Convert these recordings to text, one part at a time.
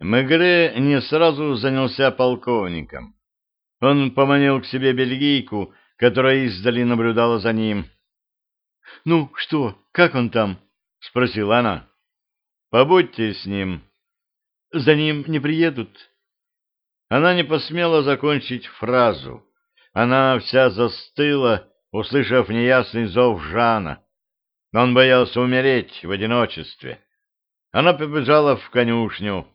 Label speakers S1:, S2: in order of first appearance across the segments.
S1: Мегре не сразу занялся полковником. Он поманил к себе бельгийку, которая издали наблюдала за ним. — Ну, что, как он там? — спросила она. — Побудьте с ним. — За ним не приедут? Она не посмела закончить фразу. Она вся застыла, услышав неясный зов Жана. Он боялся умереть в одиночестве. Она побежала в конюшню.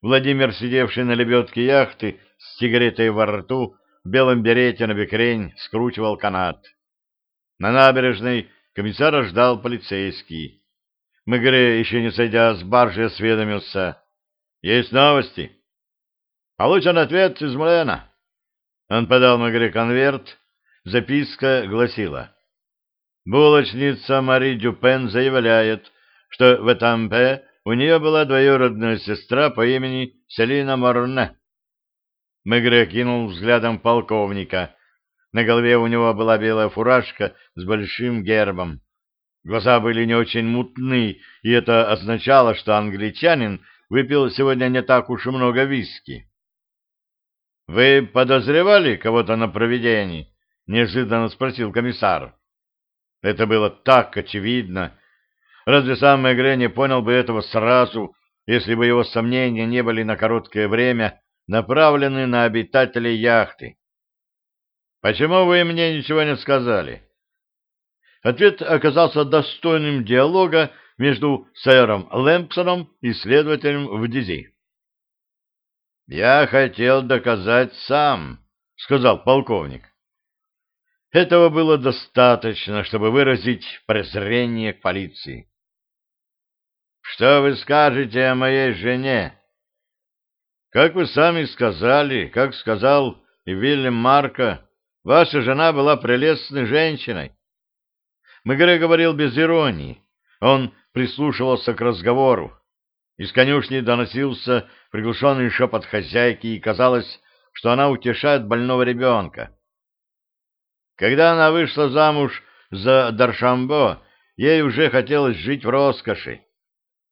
S1: Владимир, сидевший на лебедке яхты, с сигаретой во рту, в белом берете на бекрень, скручивал канат. На набережной комиссара ждал полицейский. Мегре, еще не сойдя с баржи, осведомился. — Есть новости? — Получен ответ из Мулена. Он подал Мегре конверт. Записка гласила. Булочница Мари Дюпен заявляет, что в Этампе у нее была двоюродная сестра по имени Селина Морне. Мегре кинул взглядом полковника. На голове у него была белая фуражка с большим гербом. Глаза были не очень мутны, и это означало, что англичанин выпил сегодня не так уж и много виски. — Вы подозревали кого-то на проведении? — неожиданно спросил комиссар. Это было так очевидно. Разве сам Мегре не понял бы этого сразу, если бы его сомнения не были на короткое время направлены на обитателей яхты? «Почему вы мне ничего не сказали?» Ответ оказался достойным диалога между сэром Лэмпсоном и следователем в Дизи. «Я хотел доказать сам», — сказал полковник. Этого было достаточно, чтобы выразить презрение к полиции. «Что вы скажете о моей жене?» «Как вы сами сказали, как сказал и Вильям Марко, ваша жена была прелестной женщиной». Мегре говорил без иронии. Он прислушивался к разговору. Из конюшни доносился приглушенный шепот хозяйки, и казалось, что она утешает больного ребенка. Когда она вышла замуж за Даршамбо, ей уже хотелось жить в роскоши.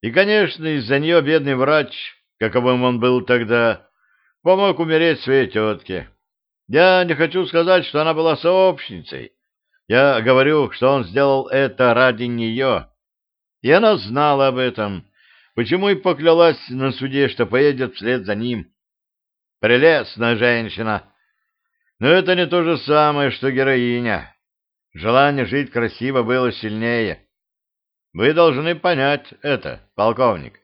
S1: И, конечно, из-за нее бедный врач, каковым он был тогда, помог умереть своей тетке. Я не хочу сказать, что она была сообщницей. Я говорю, что он сделал это ради нее. И она знала об этом, почему и поклялась на суде, что поедет вслед за ним. Прелестная женщина, но это не то же самое, что героиня. Желание жить красиво было сильнее. Вы должны понять это, полковник.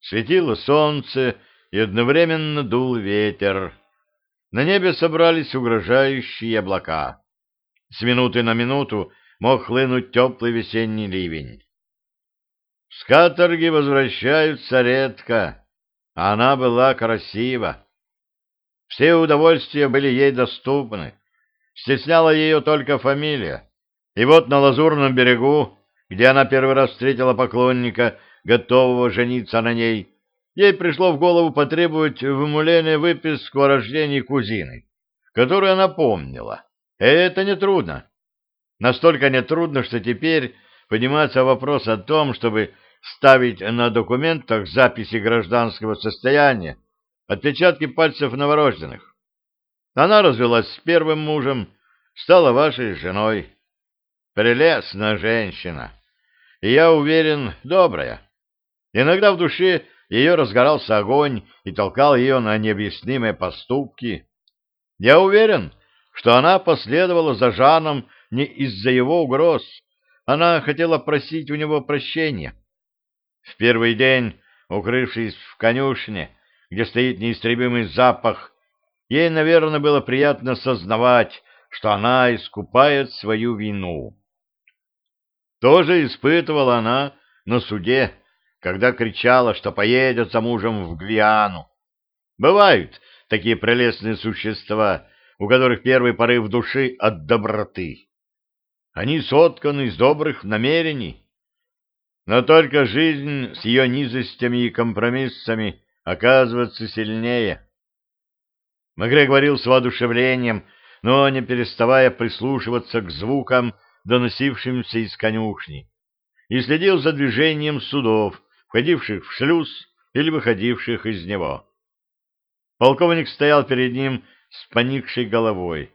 S1: Светило солнце, и одновременно дул ветер. На небе собрались угрожающие облака. С минуты на минуту мог хлынуть теплый весенний ливень. С каторги возвращаются редко, а она была красива. Все удовольствия были ей доступны. Стесняла ее только фамилия. И вот на Лазурном берегу, где она первый раз встретила поклонника, готового жениться на ней, ей пришло в голову потребовать в Мулене выписку о рождении кузины, которую она помнила. Это нетрудно. Настолько нетрудно, что теперь поднимается вопрос о том, чтобы ставить на документах записи гражданского состояния, отпечатки пальцев новорожденных. Она развелась с первым мужем, стала вашей женой. Прелестная женщина. И я уверен, добрая. Иногда в душе ее разгорался огонь и толкал ее на необъяснимые поступки. Я уверен, что она последовала за Жаном не из-за его угроз. Она хотела просить у него прощения. В первый день, укрывшись в конюшне, где стоит неистребимый запах, ей, наверное, было приятно сознавать, что она искупает свою вину. Тоже испытывала она на суде, когда кричала, что поедет за мужем в Гвиану. Бывают такие прелестные существа, у которых первый порыв души от доброты. Они сотканы из добрых намерений. Но только жизнь с ее низостями и компромиссами оказываться сильнее. Магре говорил с воодушевлением, но не переставая прислушиваться к звукам, доносившимся из конюшни, и следил за движением судов, входивших в шлюз или выходивших из него. Полковник стоял перед ним с поникшей головой.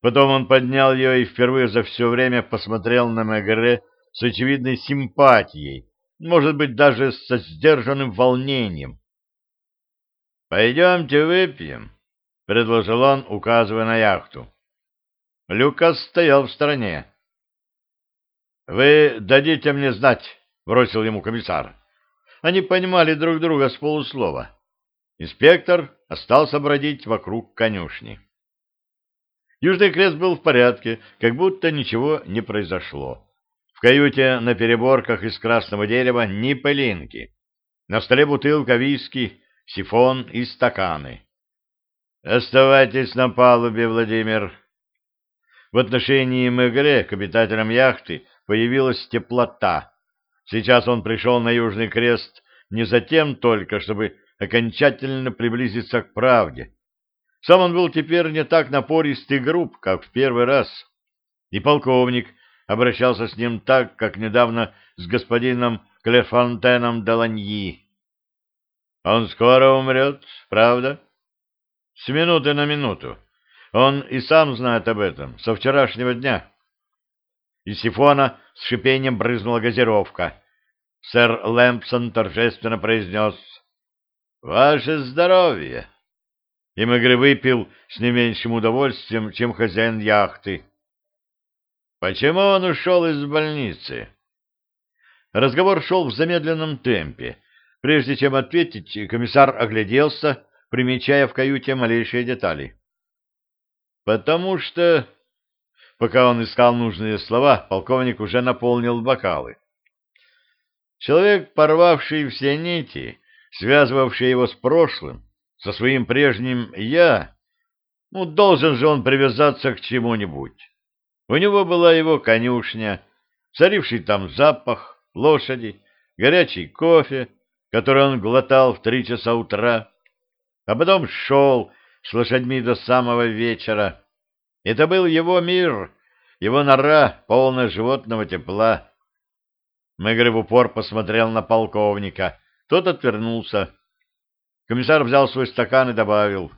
S1: Потом он поднял ее и впервые за все время посмотрел на Мегре с очевидной симпатией, может быть, даже со сдержанным волнением. «Пойдемте выпьем», — предложил он, указывая на яхту. Люкас стоял в стороне. «Вы дадите мне знать», — бросил ему комиссар. Они понимали друг друга с полуслова. Инспектор остался бродить вокруг конюшни. Южный крест был в порядке, как будто ничего не произошло. В каюте на переборках из красного дерева ни пылинки. На столе бутылка виски, сифон и стаканы. «Оставайтесь на палубе, Владимир». В отношении Мегре к обитателям яхты появилась теплота. Сейчас он пришел на Южный крест не за тем только, чтобы окончательно приблизиться к правде. Сам он был теперь не так напорист и груб, как в первый раз. И полковник обращался с ним так, как недавно с господином Клефонтеном Даланьи. Он скоро умрет, правда? С минуты на минуту. Он и сам знает об этом, со вчерашнего дня. Из сифона с шипением брызнула газировка. Сэр Лэмпсон торжественно произнес «Ваше здоровье!» И Мегре выпил с не меньшим удовольствием, чем хозяин яхты. «Почему он ушел из больницы?» Разговор шел в замедленном темпе. Прежде чем ответить, комиссар огляделся, примечая в каюте малейшие детали. «Потому что...» Пока он искал нужные слова, полковник уже наполнил бокалы. Человек, порвавший все нити, связывавшие его с прошлым, со своим прежним «я», ну, должен же он привязаться к чему-нибудь. У него была его конюшня, царивший там запах, лошади, горячий кофе, который он глотал в три часа утра, а потом шел с лошадьми до самого вечера. Это был его мир, его нора, полная животного тепла. Мегре в упор посмотрел на полковника. Тот отвернулся. Комиссар взял свой стакан и добавил.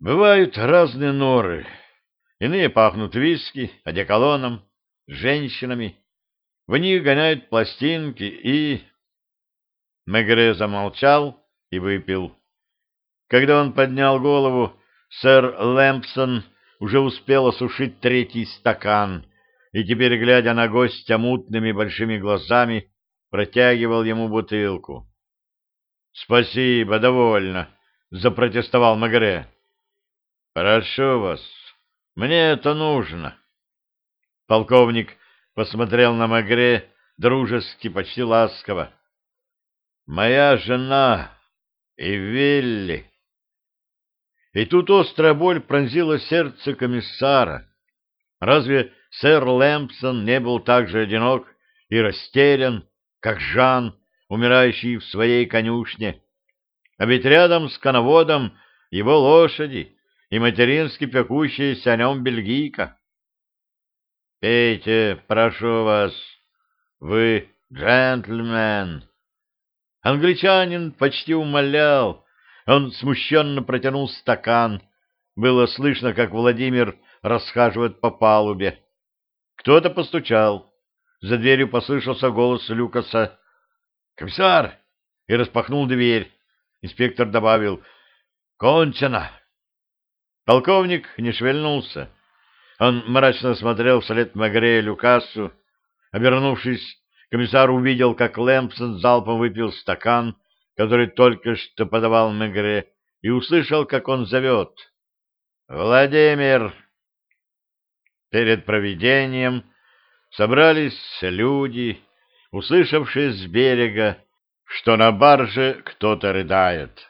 S1: «Бывают разные норы. Иные пахнут виски, одеколоном, женщинами. В них гоняют пластинки и...» Мегре замолчал и выпил. Когда он поднял голову, сэр Лэмпсон уже успел осушить третий стакан и теперь, глядя на гостя мутными большими глазами, протягивал ему бутылку. — Спасибо, довольно, — запротестовал Магре. — Прошу вас, мне это нужно. Полковник посмотрел на Магре дружески, почти ласково. — Моя жена и Вилли. И тут острая боль пронзила сердце комиссара. Разве сэр Лэмпсон не был так же одинок и растерян, как Жан, умирающий в своей конюшне? А ведь рядом с коноводом его лошади и матерински пекущаяся о нем бельгийка. «Пейте, прошу вас, вы джентльмен!» Англичанин почти умолял, он смущенно протянул стакан. Было слышно, как Владимир расхаживает по палубе. Кто-то постучал. За дверью послышался голос Люкаса. «Комиссар!» и распахнул дверь. Инспектор добавил «Кончено!» Полковник не шевельнулся. Он мрачно смотрел вслед Магре Люкасу. Обернувшись, комиссар увидел, как Лэмпсон залпом выпил стакан, который только что подавал Мегре, и услышал, как он зовет. «Владимир!» Перед проведением собрались люди, услышавшие с берега, что на барже кто-то рыдает.